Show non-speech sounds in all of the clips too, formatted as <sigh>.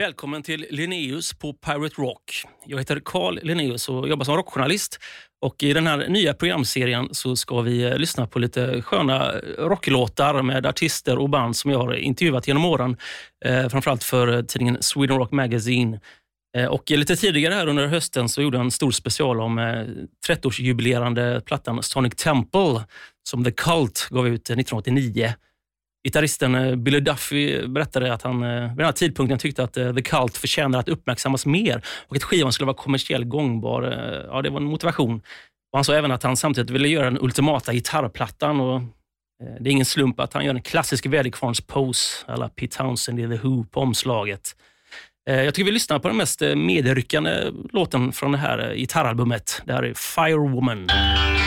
Välkommen till Linnaeus på Pirate Rock. Jag heter Carl Linnaeus och jobbar som rockjournalist. Och I den här nya programserien så ska vi eh, lyssna på lite sköna eh, rocklåtar med artister och band som jag har intervjuat genom åren. Eh, framförallt för eh, tidningen Sweden Rock Magazine. Eh, och lite tidigare här under hösten så gjorde jag en stor special om eh, 30-årsjubilerande plattan Sonic Temple som The Cult gav ut 1989. Gitarristen eh, Billy Duffy berättade att han eh, vid den här tidpunkten tyckte att eh, The Cult förtjänar att uppmärksammas mer och att skivan skulle vara kommersiellt gångbar. Ja, det var en motivation. Och han sa även att han samtidigt ville göra den ultimata gitarrplattan. Och det är ingen slump att han gör en klassisk väderkvarns-pose alla Pete Townsend i The Who på omslaget. Jag tycker vi lyssnar på den mest medryckande låten från det här gitarralbumet. Det här är Firewoman. Det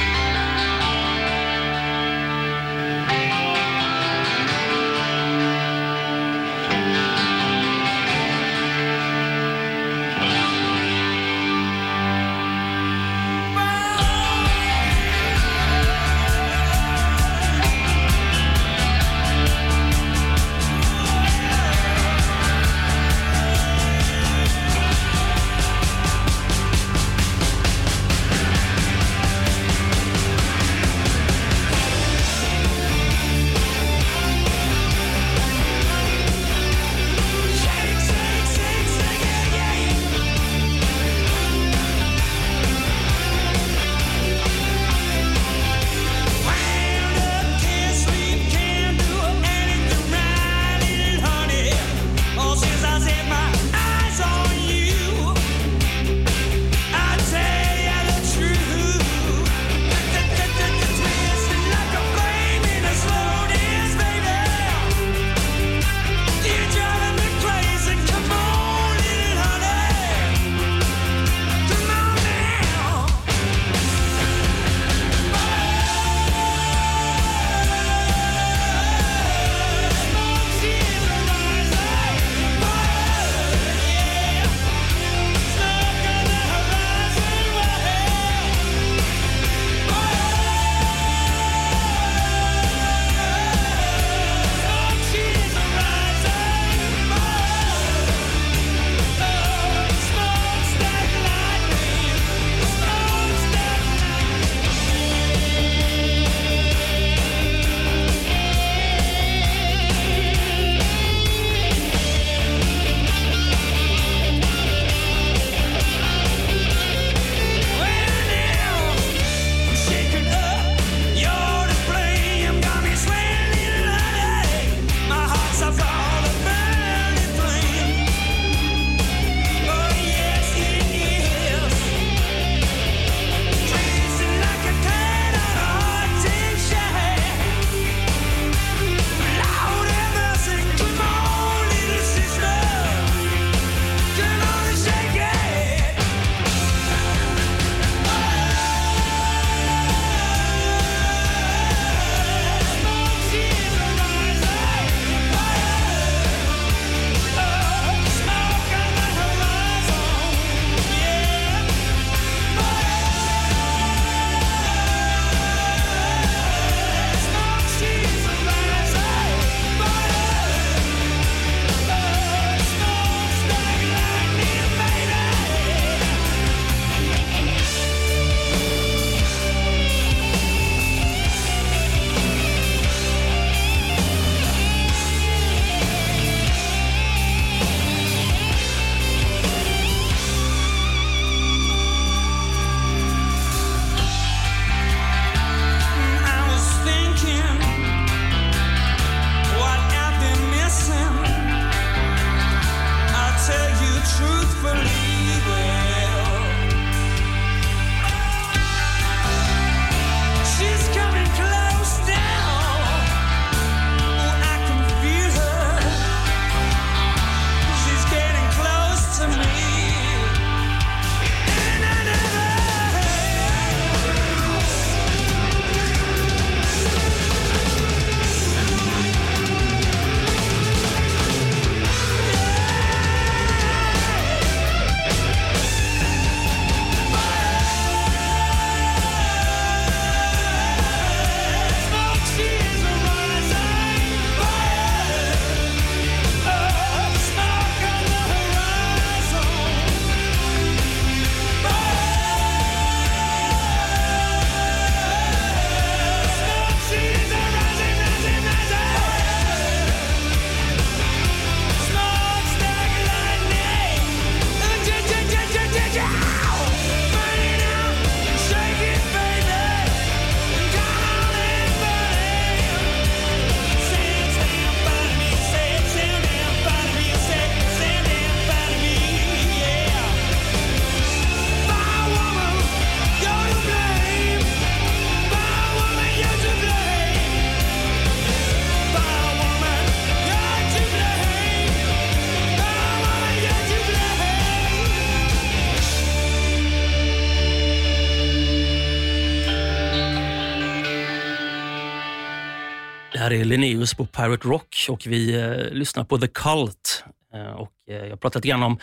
här är Linnaeus på Pirate Rock och vi eh, lyssnar på The Cult. Eh, och, eh, jag pratat lite grann om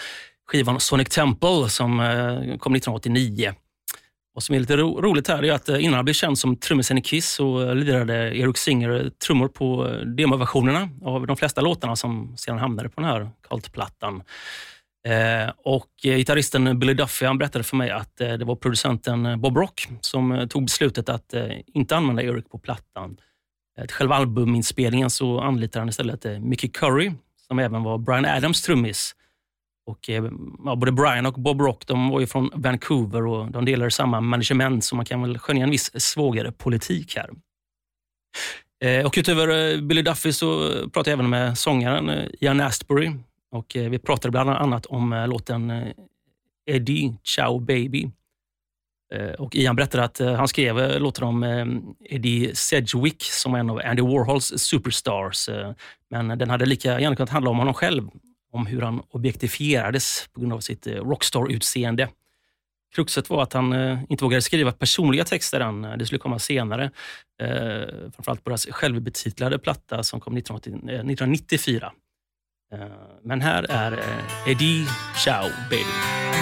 skivan Sonic Temple som eh, kom 1989. Vad som är lite ro roligt här är att eh, innan han blev känd som trummisen i Kiss så eh, lirade Eric Singer trummor på eh, demoversionerna av de flesta låtarna som sedan hamnade på den här Cult-plattan. Eh, och eh, gitarristen Billy Duffy han berättade för mig att eh, det var producenten Bob Rock som eh, tog beslutet att eh, inte använda Eric på plattan. Till själva albuminspelningen så anlitar han istället eh, Mickey Curry, som även var Brian Adams trummis. Och, eh, ja, både Brian och Bob Rock de var ju från Vancouver och de delade samma management, så man kan väl skönja en viss svagare politik här. Eh, och utöver Billy Duffy så pratade jag även med sångaren Ian Astbury och vi pratade bland annat om låten Eddie Ciao Baby. Eh, och Ian berättade att eh, han skrev eh, låten om Eddie Sedgwick som en av Andy Warhols superstars. Men den hade lika gärna kunnat handla om honom själv, om hur han objektifierades på grund av sitt rockstar-utseende. Kruxet var att han inte vågade skriva personliga texter än. Det skulle komma senare. Framförallt på deras självbetitlade platta som kom 1994. Men här är Eddie Ciao Baby.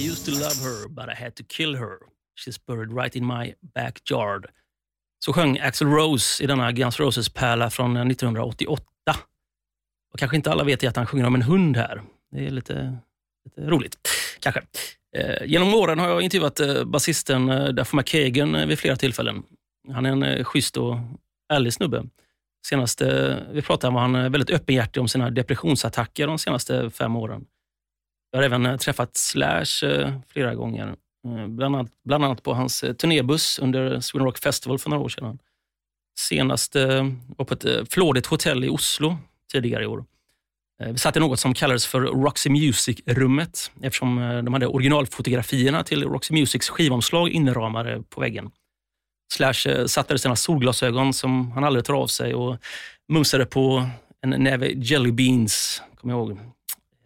I used to love her, but I had to kill her. She's buried right in my backyard. Så sjöng Axl Rose i denna Guns Roses-pärla från eh, 1988. Och kanske inte alla vet att han sjunger om en hund här. Det är lite, lite roligt, kanske. Eh, genom åren har jag intervjuat eh, basisten eh, Duff McKagan eh, vid flera tillfällen. Han är en eh, schysst och ärlig snubbe. Senast eh, vi pratade var han eh, väldigt öppenhjärtig om sina depressionsattacker de senaste fem åren. Jag har även eh, träffat Slash eh, flera gånger. Eh, bland annat, bland annat på hans turnébuss under Sweden Rock Festival för några år sedan. Senast var på ett flådigt hotell i Oslo tidigare i år. Vi satt i något som kallades för Roxy Music-rummet eftersom de hade originalfotografierna till Roxy Musics skivomslag inramade på väggen. Slash satte sina solglasögon som han aldrig tar av sig och mumsade på en näve jelly beans, kommer jag ihåg.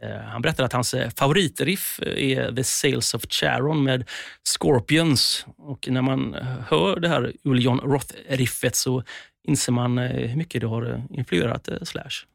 Eh, han berättade att hans eh, favoritriff eh, är The Sales of Charon med Scorpions. Och när man hör det här Ulion Roth-riffet så inser man hur mycket det har influerat Slash.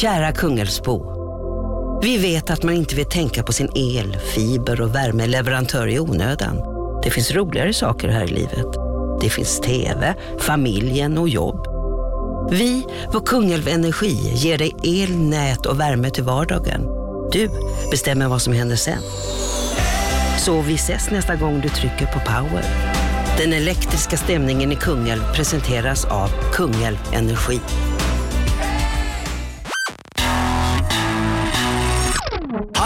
Kära Kungälvsbo. Vi vet att man inte vill tänka på sin el, fiber och värmeleverantör i onödan. Det finns roligare saker här i livet. Det finns TV, familjen och jobb. Vi på Kungälv Energi ger dig el, nät och värme till vardagen. Du bestämmer vad som händer sen. Så vi ses nästa gång du trycker på power. Den elektriska stämningen i Kungälv presenteras av Kungälv Energi.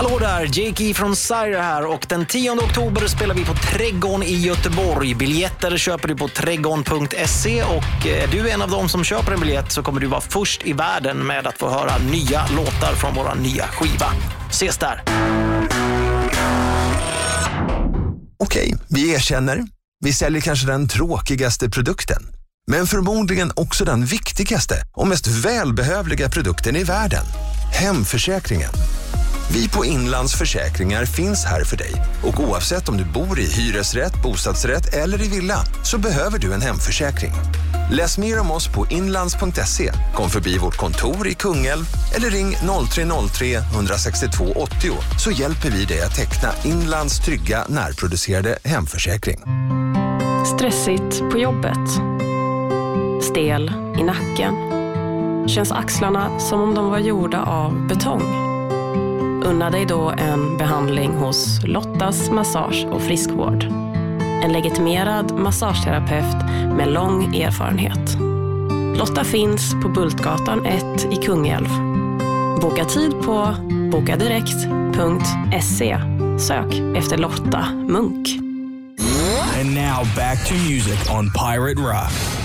Hallå där! Jake från Sire här och den 10 oktober spelar vi på Trädgården i Göteborg. Biljetter köper du på trädgården.se och eh, är du en av dem som köper en biljett så kommer du vara först i världen med att få höra nya låtar från vår nya skiva. Ses där! Okej, vi erkänner. Vi säljer kanske den tråkigaste produkten. Men förmodligen också den viktigaste och mest välbehövliga produkten i världen. Hemförsäkringen. Vi på Inlandsförsäkringar finns här för dig och oavsett om du bor i hyresrätt, bostadsrätt eller i villa så behöver du en hemförsäkring. Läs mer om oss på inlands.se, kom förbi vårt kontor i Kungälv eller ring 0303 162 80 så hjälper vi dig att teckna Inlands trygga närproducerade hemförsäkring. Stressigt på jobbet. Stel i nacken. Känns axlarna som om de var gjorda av betong. Unna dig då en behandling hos Lottas Massage och Friskvård. En legitimerad massageterapeut med lång erfarenhet. Lotta finns på Bultgatan 1 i Kungälv. Boka tid på bokadirekt.se. Sök efter Lotta Munk. And now back to music on Pirate Rock.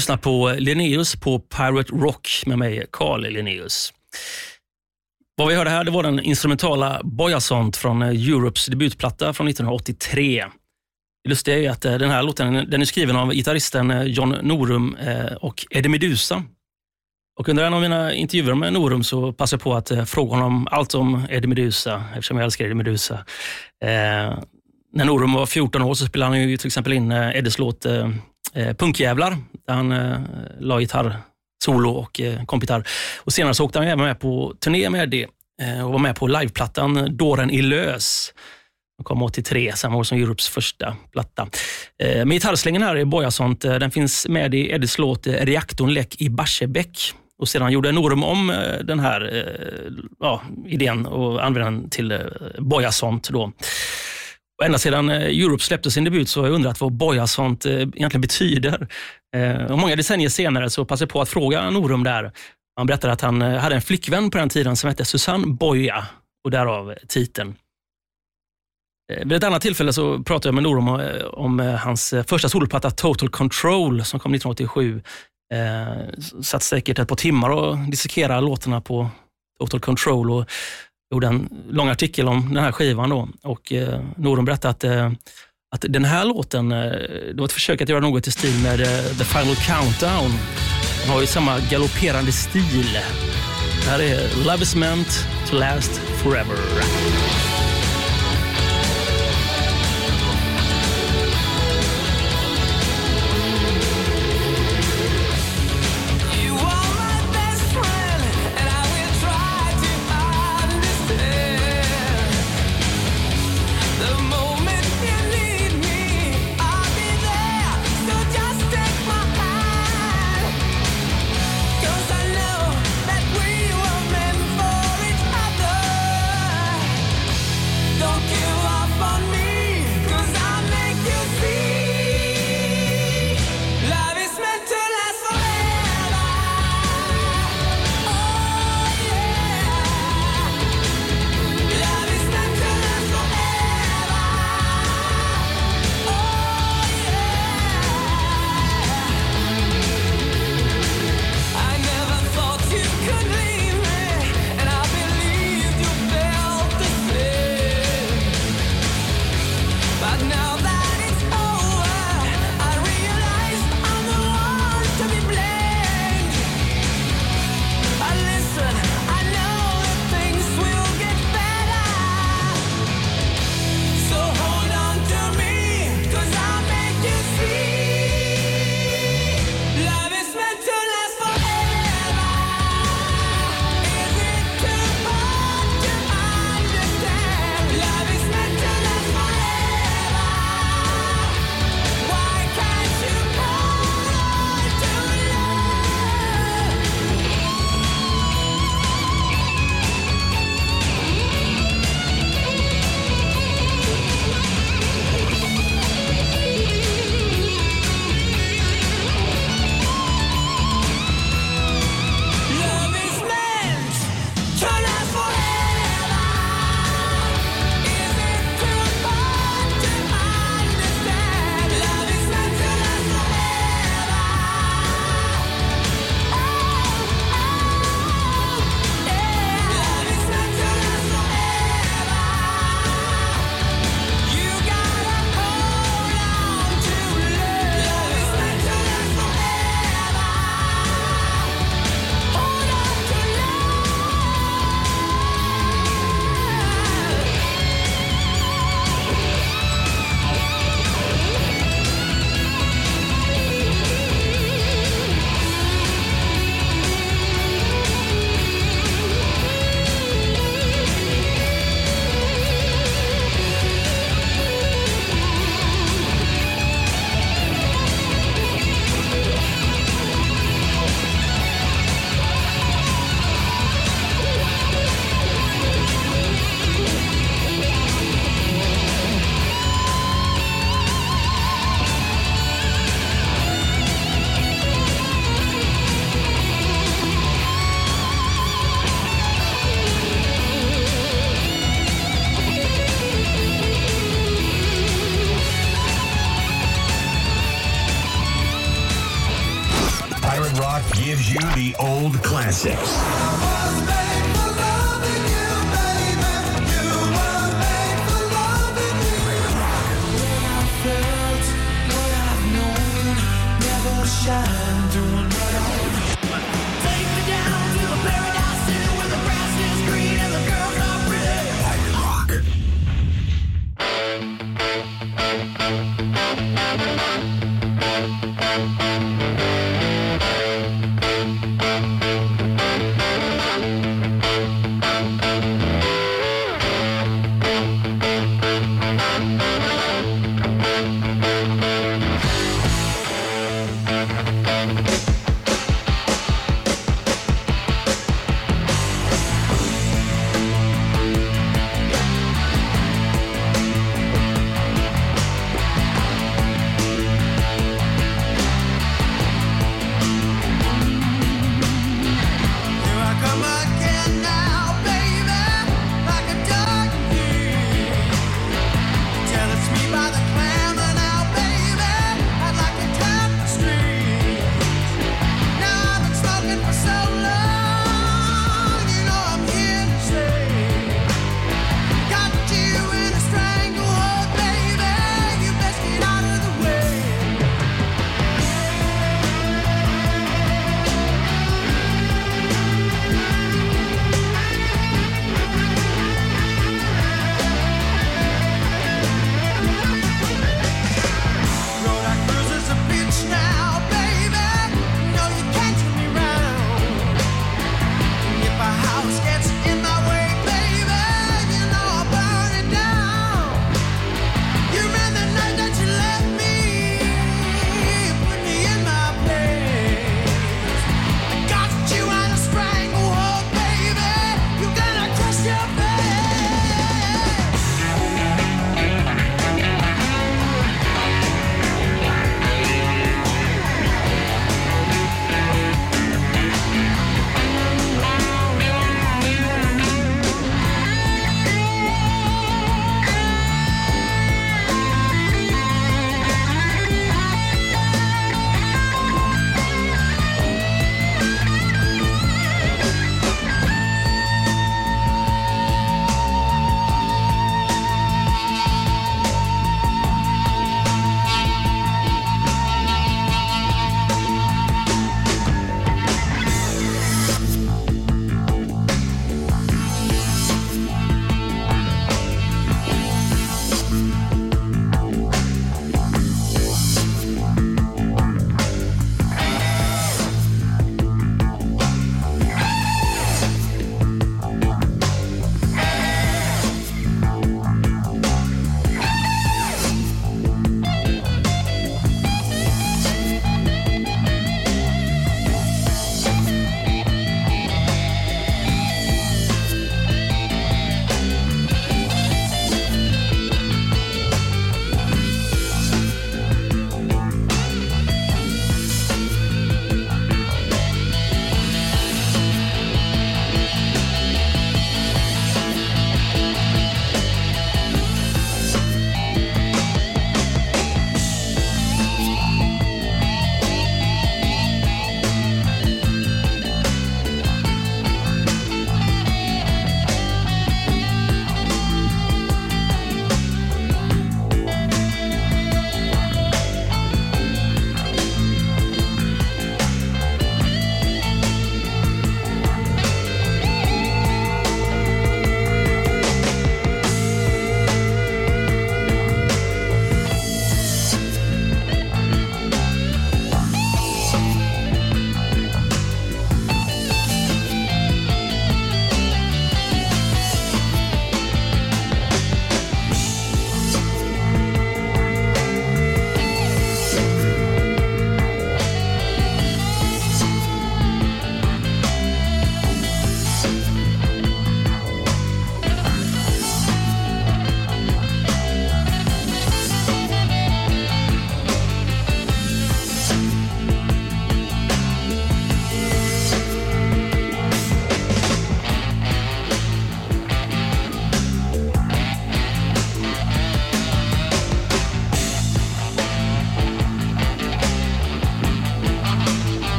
Lyssnar på Linnaeus på Pirate Rock med mig, Carl Linnaeus. Vad vi hörde här det var den instrumentala Boyasont från eh, Europes debutplatta från 1983. Det lustiga är ju att eh, den här låten den är skriven av gitarristen eh, John Norum och Eddie Meduza. Och under en av mina intervjuer med Norum så passade jag på att fråga honom allt om Eddie Meduza, eftersom jag älskar Eddie Meduza. Eh, när Norum var 14 år så spelade han ju till exempel in Eddies låt eh, Punkjävlar, där han eh, la gitarr, solo och eh, kompgitarr. Och senare så åkte han även med på turné med Eddie eh, och var med på liveplattan Dåren i lös. Den kom 83, samma år som Europes första platta. Eh, men gitarrslängen här i Bojasont, eh, den finns med i Eddies låt eh, Reaktorn läck i Barsebäck. Och sedan gjorde Norum om eh, den här eh, ja, idén och använde den till eh, Bojasont. Då. Och ända sedan eh, Europe släppte sin debut så har jag undrat vad boja sånt eh, egentligen betyder. Eh, och många decennier senare så passade jag på att fråga Norum där. Han berättade att han hade en flickvän på den tiden som hette Susanne Boja och därav titeln. Vid ett annat tillfälle så pratade jag med Norum om, om hans första soloplatta Total Control som kom 1987. Eh, satt säkert ett par timmar och dissekerade låtarna på Total Control och gjorde en lång artikel om den här skivan. Då. Och, eh, Norum berättade att, eh, att den här låten, eh, det var ett försök att göra något i stil med eh, The Final Countdown. Den har ju samma galopperande stil. Det här är Love is meant to last forever.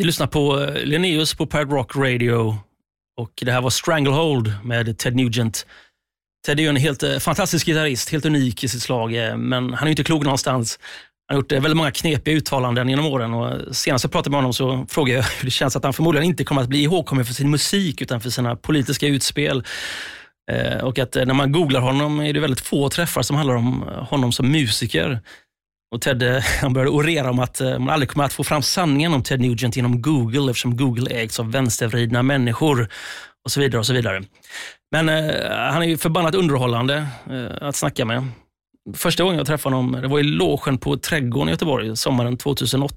Ni lyssnar på eh, Linnaeus på Pirate Rock Radio och det här var Stranglehold med Ted Nugent. Ted är ju en helt eh, fantastisk gitarrist, helt unik i sitt slag, eh, men han är ju inte klok någonstans. Han har gjort väldigt många knepiga uttalanden genom åren och senast jag pratade med honom så frågade jag <laughs> hur det känns att han förmodligen inte kommer att bli ihågkommen för sin musik utan för sina politiska utspel. Och att när man googlar honom är det väldigt få träffar som handlar om honom som musiker. Och Ted eh, <laughs> han började orera om att eh, man aldrig kommer att få fram sanningen om Ted Nugent genom Google eftersom Google ägs av vänstervridna människor och så vidare. och så vidare. Men eh, han är ju förbannat underhållande eh, att snacka med. Första gången jag träffade honom det var i logen på Trädgården i Göteborg sommaren 2008.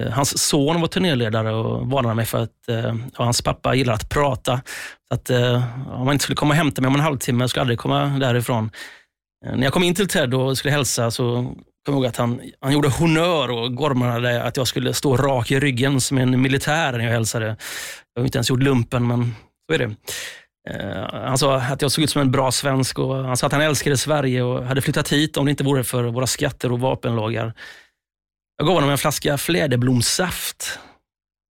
Eh, Hans son var turnéledare och varnade mig för att eh, ja, hans pappa gillar att prata. Så att, eh, om han inte skulle komma och hämta mig om en halvtimme, jag skulle aldrig komma därifrån. Eh, när jag kom in till Ted och skulle hälsa så kom jag ihåg att han, han gjorde honör och gormade att jag skulle stå rak i ryggen som en militär när jag hälsade. Jag har inte ens gjort lumpen, men så är det. Eh, han sa att jag såg ut som en bra svensk och han sa att han älskade Sverige och hade flyttat hit om det inte vore för våra skatter och vapenlagar. Jag gav honom en flaska fläderblomssaft.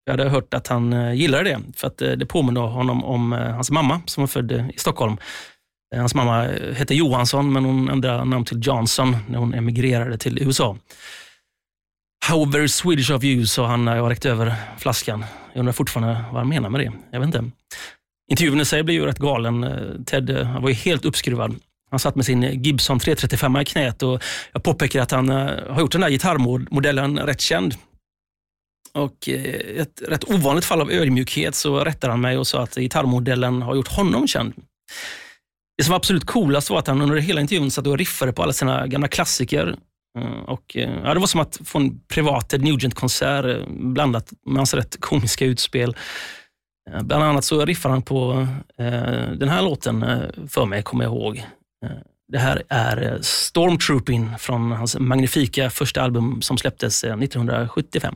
Jag hade hört att han eh, gillade det, för att det påminde honom om hans mamma som var född i Stockholm. Hans mamma eh, hette Johansson, men hon ändrade namn till Johnson när hon emigrerade till USA. How very Swedish of you, sa han när jag räckte över flaskan. Jag undrar fortfarande vad han menar med det. Jag vet inte. Intervjun i sig blev ju rätt galen. Eh, Ted eh, han var ju helt uppskruvad. Han satt med sin Gibson 335 i knät och jag påpekar att han har gjort den där gitarrmodellen rätt känd. Och ett rätt ovanligt fall av ödmjukhet så rättade han mig och sa att gitarrmodellen har gjort honom känd. Det som var absolut coolast var att han under hela intervjun satt och riffade på alla sina gamla klassiker. Eh, och, eh, ja, det var som att få en privat Ted Nugent-konsert eh, blandat med hans rätt komiska utspel. Bland annat så riffade han på eh, den här låten för mig, kommer jag ihåg. Det här är Stormtrooping från hans magnifika första album som släpptes 1975.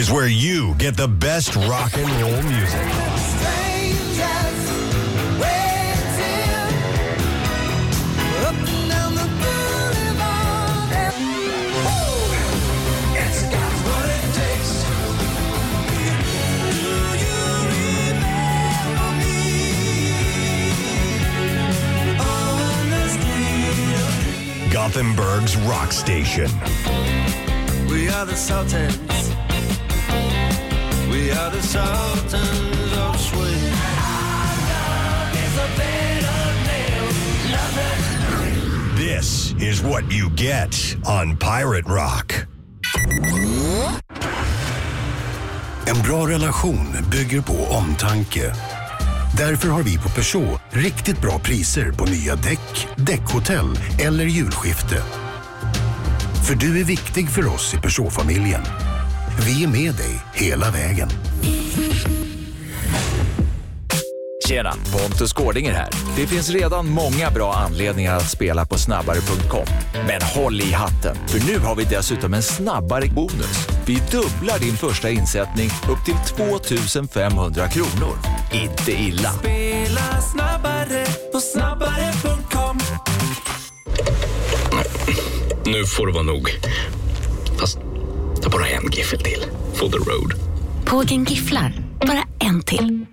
Is where you get the best rock and roll music. Strangers waiting up and down the boulevard. It's got what it takes. Do you remember me on the street of Gothenburg's rock station. We are the Sultans. We are the Sultans of Swing. This is what you get on Pirate Rock. En bra relation bygger på omtanke. Därför har vi på Peugeot riktigt bra priser på nya däck, däckhotell eller julskifte. För du är viktig för oss i Peugeot-familjen. Vi är med dig hela vägen. Tjena, Pontus Gårdinger här. Det finns redan många bra anledningar att spela på snabbare.com. Men håll i hatten, för nu har vi dessutom en snabbare bonus. Vi dubblar din första insättning upp till 2 500 kronor. Inte illa. Spela snabbare på snabbare.com. Nu får det vara nog. Bara en giffel till. For the road. Pågen gifflar. Bara en till.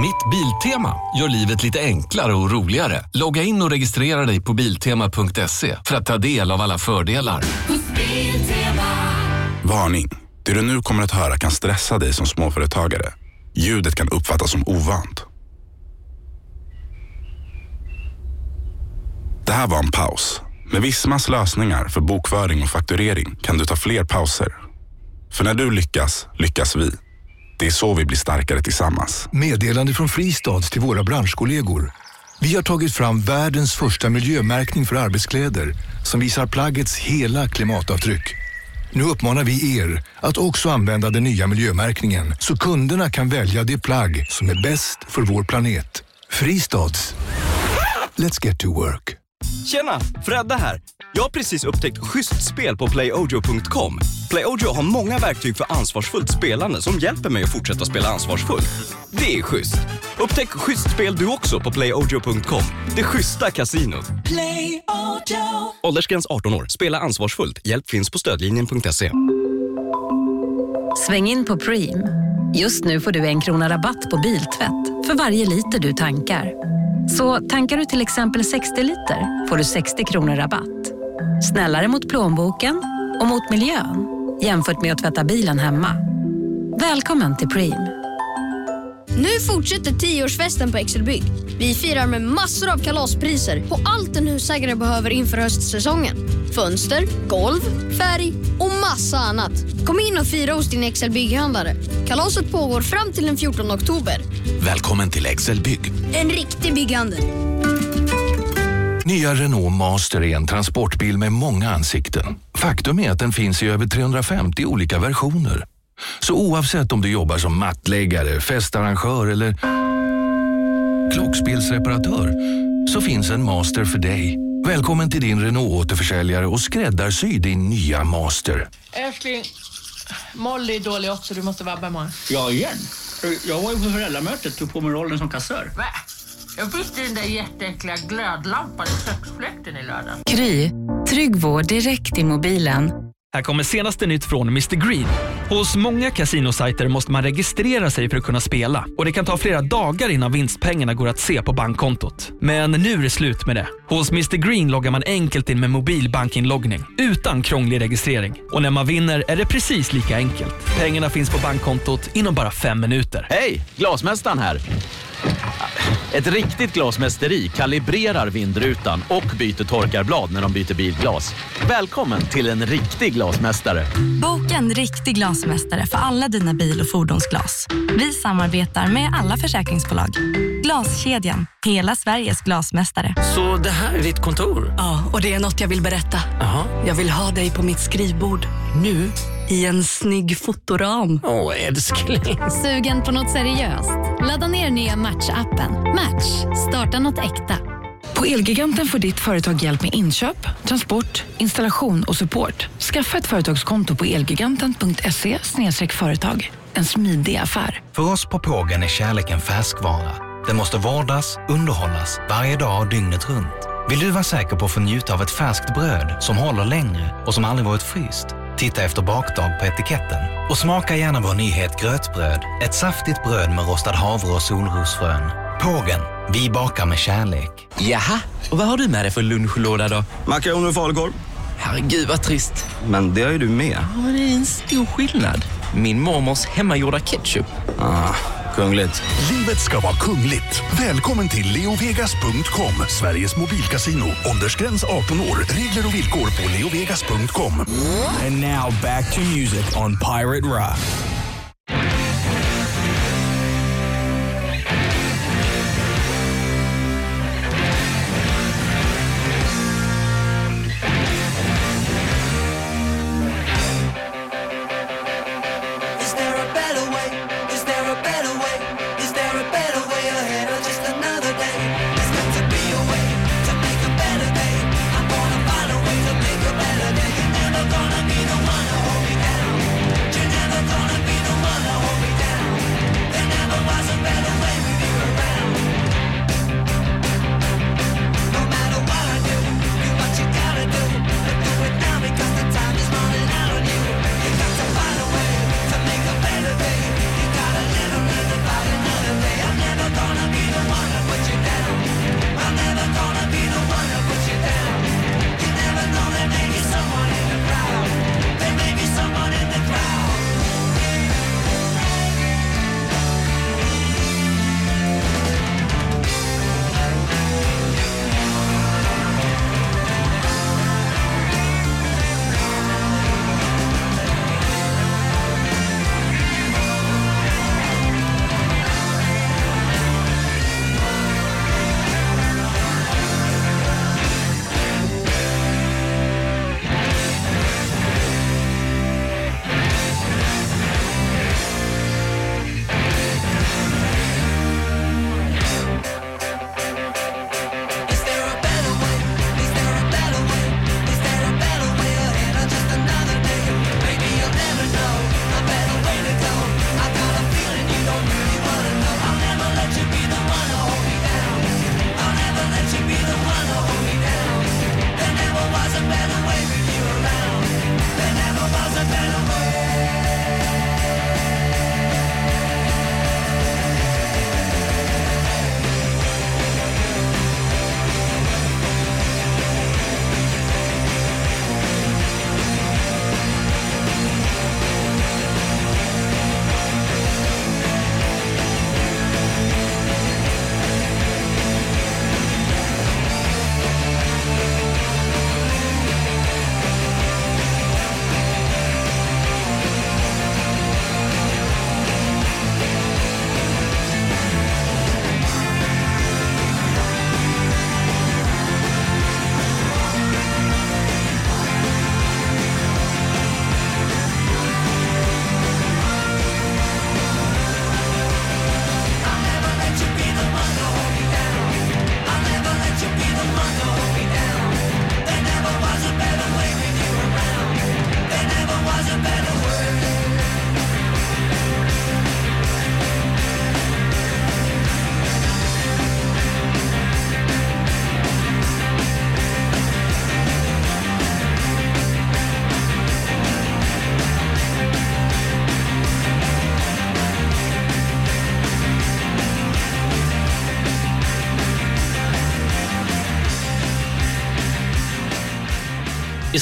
Mitt Biltema gör livet lite enklare och roligare. Logga in och registrera dig på Biltema.se för att ta del av alla fördelar. Varning! Det du nu kommer att höra kan stressa dig som småföretagare. Ljudet kan uppfattas som ovant. Det här var en paus. Med Vismas lösningar för bokföring och fakturering kan du ta fler pauser. För när du lyckas, lyckas vi. Det är så vi blir starkare tillsammans. Meddelande från Fristads till våra branschkollegor. Vi har tagit fram världens första miljömärkning för arbetskläder som visar plaggets hela klimatavtryck. Nu uppmanar vi er att också använda den nya miljömärkningen så kunderna kan välja det plagg som är bäst för vår planet. Fristads. Let's get to work. Tjena! Fredde här. Jag har precis upptäckt schysst spel på playojo.com. Playojo har många verktyg för ansvarsfullt spelande som hjälper mig att fortsätta spela ansvarsfullt. Det är schysst! Upptäck schysst spel du också på playojo.com. Det schyssta kasinot. Play Audio. Åldersgräns 18 år. Spela ansvarsfullt. Hjälp finns på stödlinjen.se. Sväng in på Preem. Just nu får du en krona rabatt på biltvätt för varje liter du tankar. Så tankar du till exempel 60 liter får du 60 kronor rabatt. Snällare mot plånboken och mot miljön jämfört med att tvätta bilen hemma. Välkommen till Preem. Nu fortsätter tioårsfesten på Excelbygg. Vi firar med massor av kalaspriser på allt en husägare behöver inför höstsäsongen. Fönster, golv, färg och massa annat. Kom in och fira hos din Excelbygg-handlare. Kalaset pågår fram till den 14 oktober. Välkommen till Excel Bygg. En riktig bygghandel. Nya Renault Master är en transportbil med många ansikten. Faktum är att den finns i över 350 olika versioner. Så oavsett om du jobbar som mattläggare, festarrangör eller klockspelsreparatör så finns en Master för dig. Välkommen till din Renault-återförsäljare och skräddarsy din nya Master. Älskling, Molly är dålig också. Du måste vabba imorgon. Ja, igen. Jag var ju på föräldramötet tog på mig rollen som kassör. Va? Jag fick den där jätteäckliga glödlampan i köksfläkten i lördags. Kry, trygg vård direkt i mobilen. Här kommer senaste nytt från Mr Green. Hos många kasinosajter måste man registrera sig för att kunna spela och det kan ta flera dagar innan vinstpengarna går att se på bankkontot. Men nu är det slut med det. Hos Mr Green loggar man enkelt in med mobilbankinloggning utan krånglig registrering. Och när man vinner är det precis lika enkelt. Pengarna finns på bankkontot inom bara fem minuter. Hej! Glasmästaren här. <laughs> Ett riktigt glasmästeri kalibrerar vindrutan och byter torkarblad när de byter bilglas. Välkommen till en riktig glasmästare. Boka en riktig glasmästare för alla dina bil och fordonsglas. Vi samarbetar med alla försäkringsbolag. Glaskedjan, hela Sveriges glasmästare. Så det här är ditt kontor? Ja, och det är något jag vill berätta. Jaha. Jag vill ha dig på mitt skrivbord. Nu. I en snygg fotoram. Åh, älskling. Sugen på något seriöst? Ladda ner nya Match-appen. Match. Starta något äkta. På Elgiganten får ditt företag hjälp med inköp, transport, installation och support. Skaffa ett företagskonto på elgiganten.se företag. En smidig affär. För oss på Pågen är kärleken färskvara. Den måste vårdas, underhållas, varje dag, dygnet runt. Vill du vara säker på att få njuta av ett färskt bröd som håller längre och som aldrig varit fryst? Titta efter bakdag på etiketten. Och smaka gärna vår nyhet grötbröd. Ett saftigt bröd med rostad havre och solrosfrön. Pågen. Vi bakar med kärlek. Jaha, och vad har du med dig för lunchlåda då? Makaroner och falukorv. Herregud vad trist. Men det har ju du med. Ja, men det är en stor skillnad. Min mormors hemmagjorda ketchup. Ah, kungligt. Livet ska vara kungligt. Välkommen till leovegas.com, Sveriges mobilkasino. Åldersgräns 18 år. Regler och villkor på leovegas.com. And now back to music on Pirate Rock.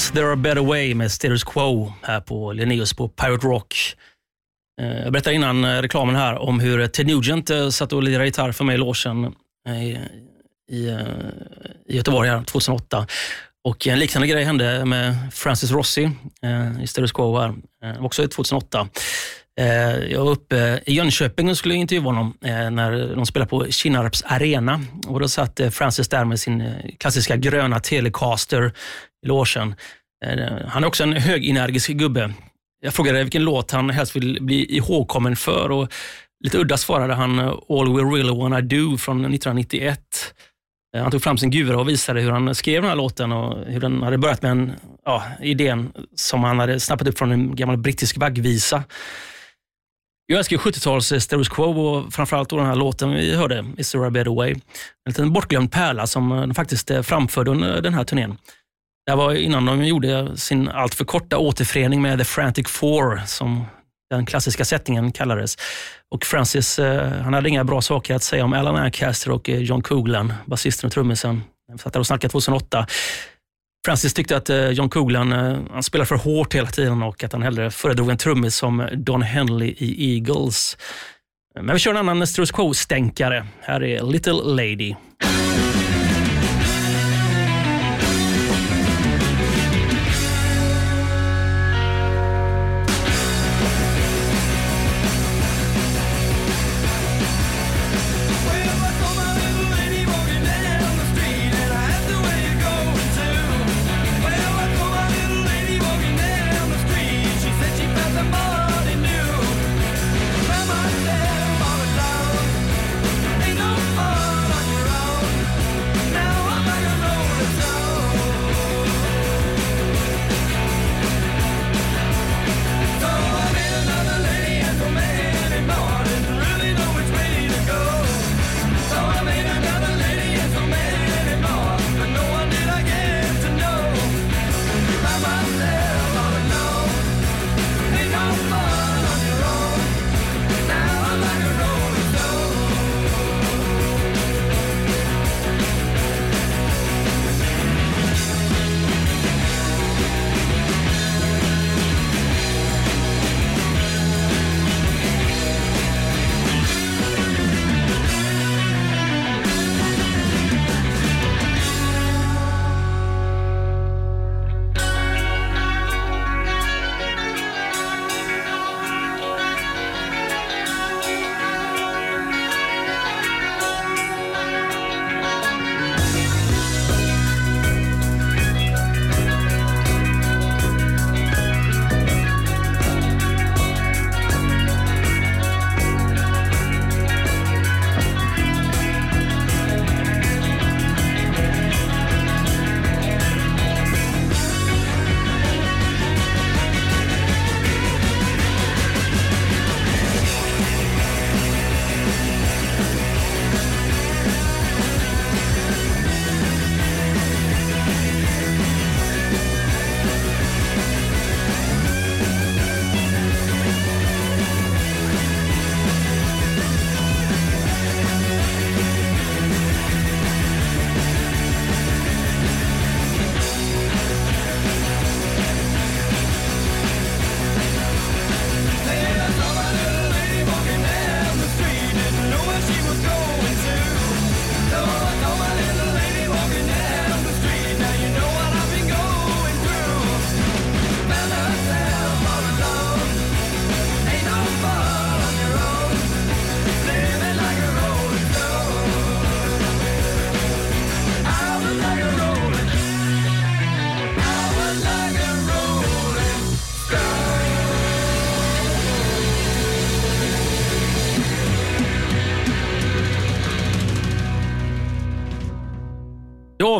Is there a better way med Status Quo här på Linnaeus på Pirate Rock. Eh, jag berättade innan eh, reklamen här om hur eh, Ted Nugent satt och lirade gitarr för mig i logen i, i, i Göteborg här 2008. Och en liknande grej hände med Francis Rossi i Status Quo här, också 2008. Eh, jag var uppe i Jönköping och skulle intervjua honom eh, när de spelade på Kinnarps arena. Och Då satt eh, Francis där med sin klassiska gröna Telecaster i logen. Han är också en högenergisk gubbe. Jag frågade vilken låt han helst vill bli ihågkommen för. Och lite udda svarade han All We Really Wanna Do från 1991. Han tog fram sin gura och visade hur han skrev den här låten och hur den hade börjat med en ja, idén som han hade snappat upp från en gammal brittisk vaggvisa. Jag älskar 70-tals eh, status quo och framförallt då den här låten vi hörde, Is there a better way? En liten bortglömd pärla som eh, de faktiskt eh, framförde under den här turnén. Det här var innan de gjorde sin alltför korta återförening med The Frantic Four, som den klassiska sättningen kallades. Och Francis han hade inga bra saker att säga om Alan Ancaster och John Coughlan, basisten och trummisen. Vi satt där och snackade 2008. Francis tyckte att eh, John Coogan eh, han spelade för hårt hela tiden och att han hellre föredrog en trummis som Don Henley i Eagles. Men vi kör en annan Status Quo-stänkare. Här är Little Lady.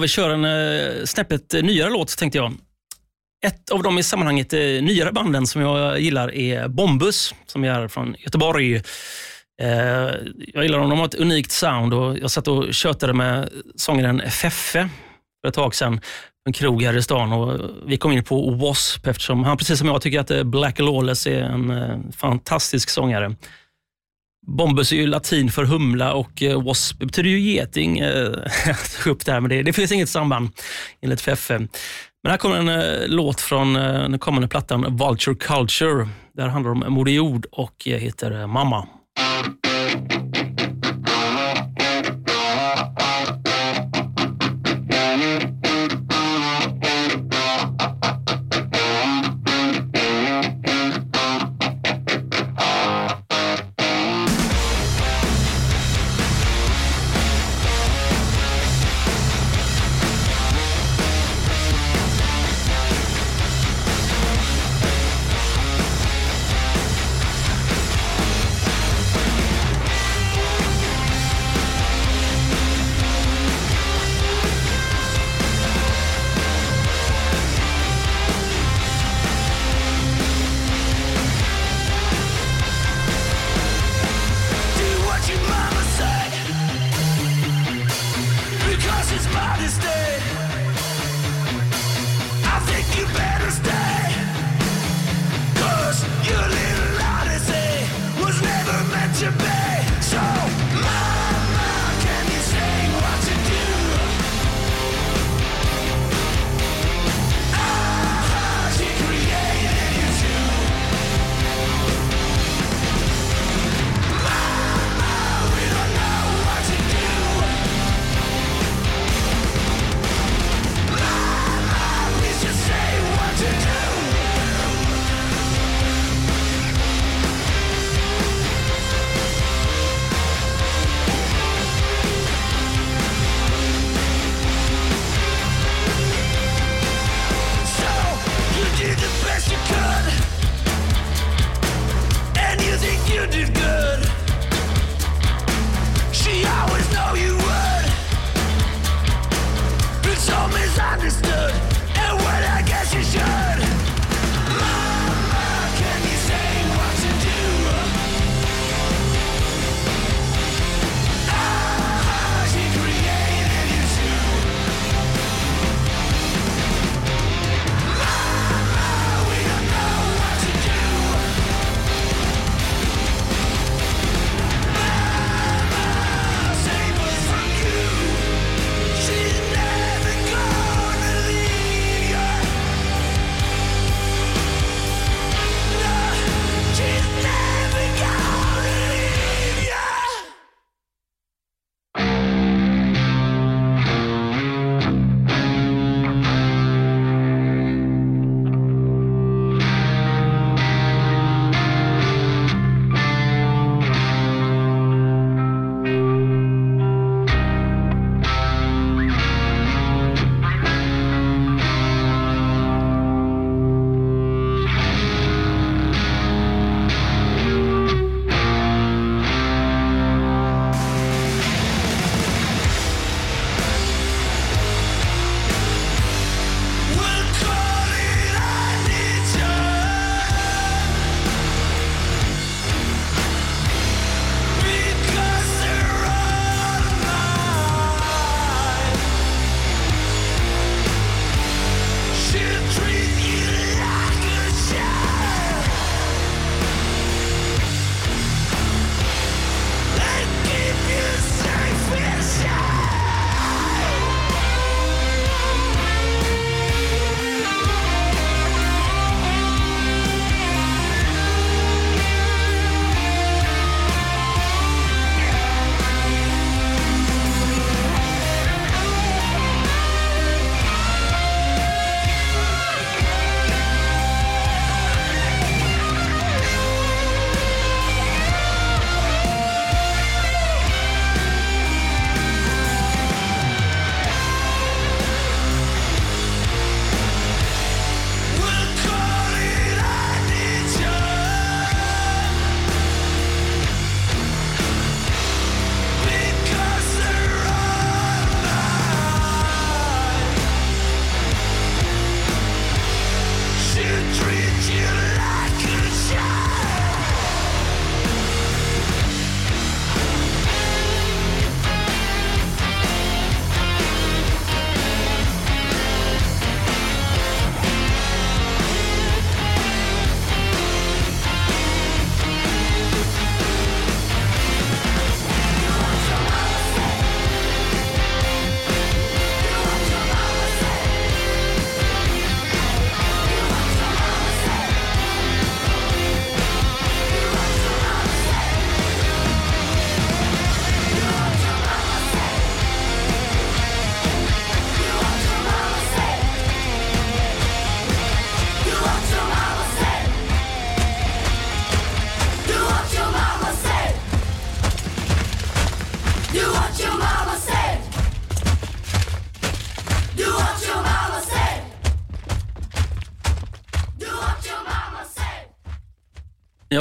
Vi kör en eh, snäppet eh, nyare låt tänkte jag. Ett av de i sammanhanget eh, nyare banden som jag gillar är Bombus, som är från Göteborg. Eh, jag gillar dem, de har ett unikt sound och jag satt och tjötade med sångaren Feffe för ett tag sedan på en krog här i stan. Och vi kom in på W.A.S.P. eftersom han precis som jag tycker att eh, Black Lawless är en fantastisk sångare. Bombus är ju latin för humla och eh, wasp betyder ju geting. Jag eh, <laughs> upp det här, men det, det finns inget samband enligt Feffe. Men här kommer en eh, låt från den kommande plattan Vulture Culture. Där handlar det om Moder Jord och heter Mamma.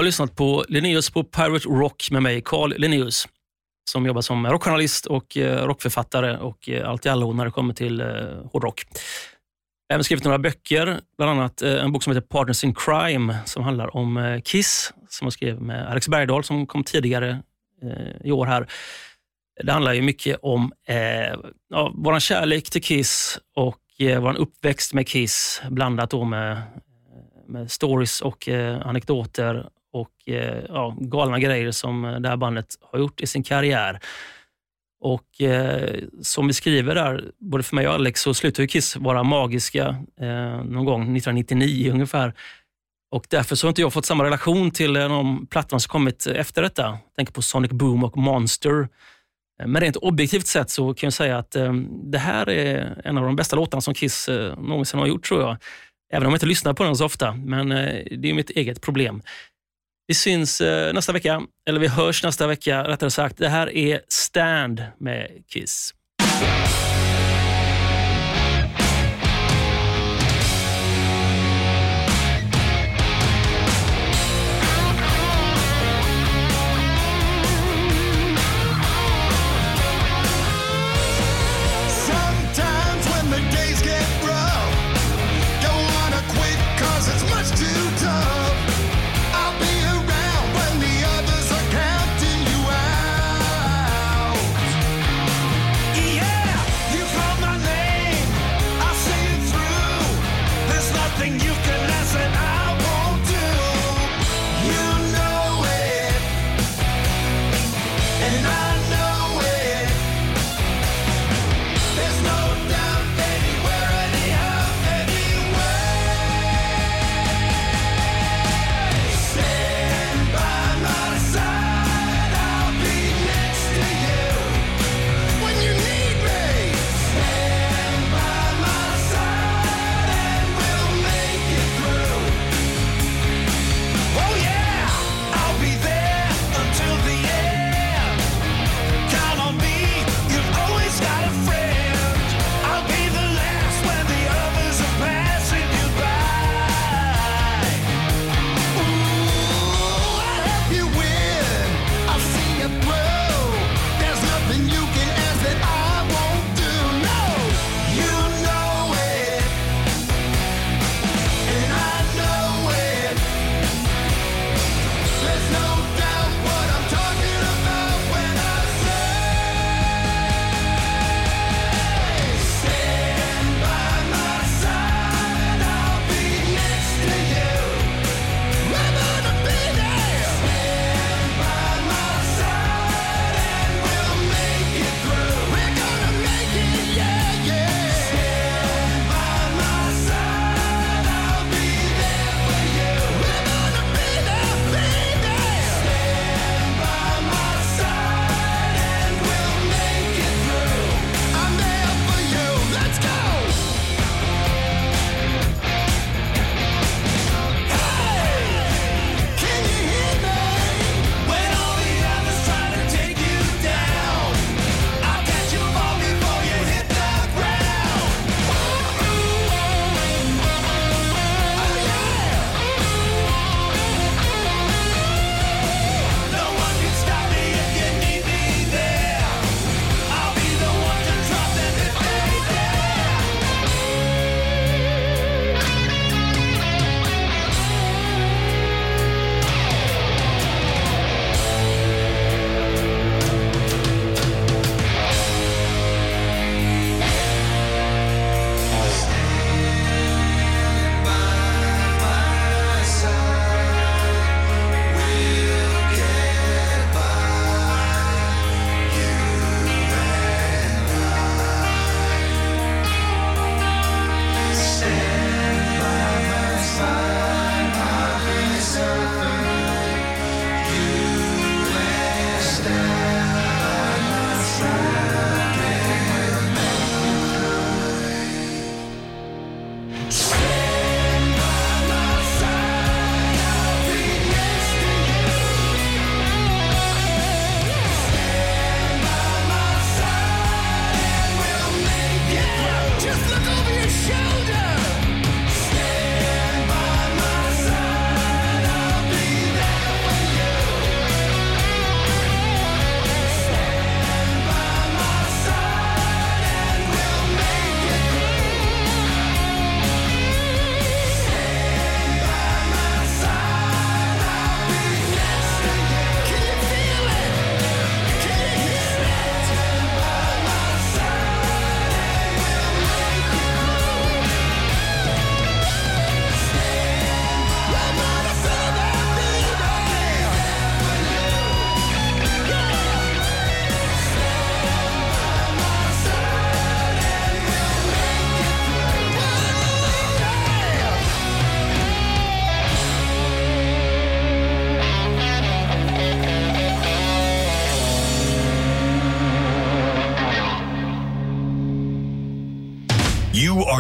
Har lyssnat på Linnaeus på Pirate Rock med mig, Carl Linnaeus, som jobbar som rockjournalist och eh, rockförfattare och eh, allt i allo när det kommer till eh, hårdrock. Jag har även skrivit några böcker, bland annat en bok som heter Partners in Crime som handlar om Kiss, som jag skrev med Alex Bergdahl som kom tidigare i år här. Det handlar ju mycket om eh, ja, vår kärlek till Kiss och eh, vår uppväxt med Kiss blandat då med, med stories och eh, anekdoter och eh, ja, galna grejer som eh, det här bandet har gjort i sin karriär. Och eh, Som vi skriver där, både för mig och Alex, så slutar ju Kiss vara magiska eh, någon gång 1999 ungefär. Och Därför så har inte jag fått samma relation till eh, de plattorna som kommit eh, efter detta. Jag tänker på Sonic Boom och Monster. Men rent objektivt sett så kan jag säga att eh, det här är en av de bästa låtarna som Kiss eh, någonsin har gjort, tror jag. Även om jag inte lyssnar på den så ofta, men eh, det är mitt eget problem. Vi syns eh, nästa vecka, eller vi hörs nästa vecka rättare sagt. Det här är Stand med Kiss.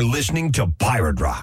Listening to Pirate Rock,